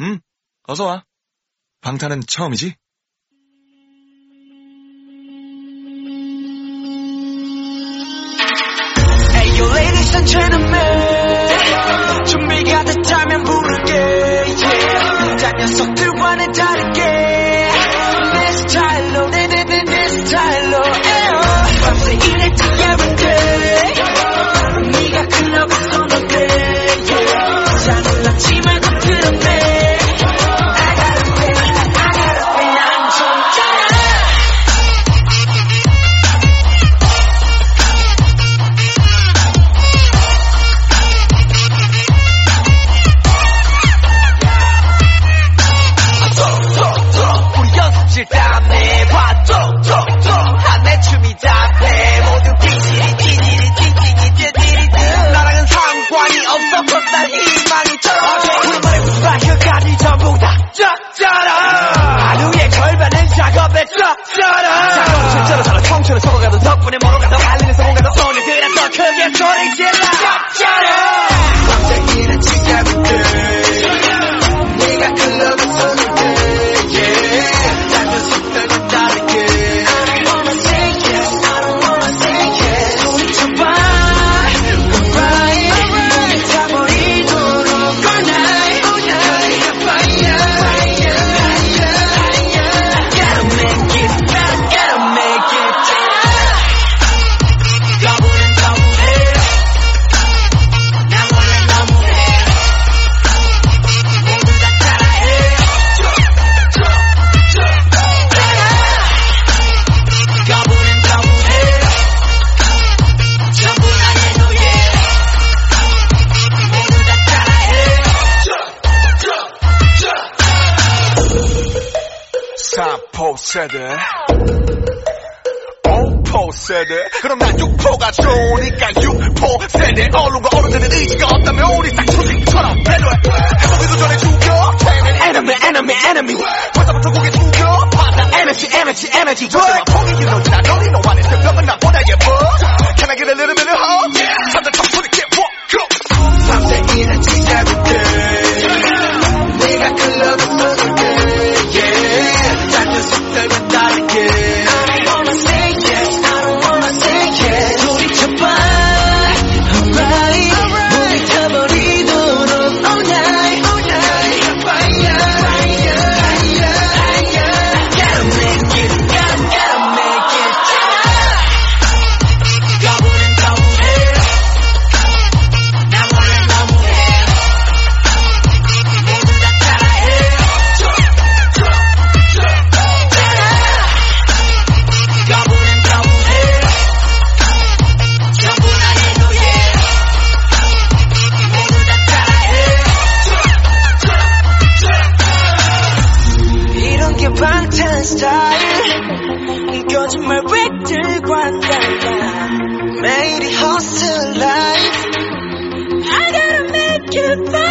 응, 어서 와. 방탄은 처음이지? 준비가 됐다면 부를게, yeah. 딴 녀석 덕분에 멀어가던 달리는 성공가도 손을 들어 더 크게 소리 질러 세대. 오포 세대. 그럼 난 육포가 좋으니까 육포 세대. 언론과 어른들의 의지가 없다면 우리 쌍초식처럼 배려해. 해보기도 전에 죽여. Enemy enemy enemy 벌써부터 고개 숙여. 바다 에너지 에너지 에너지 저들과 포기기 너 style gotta make it fun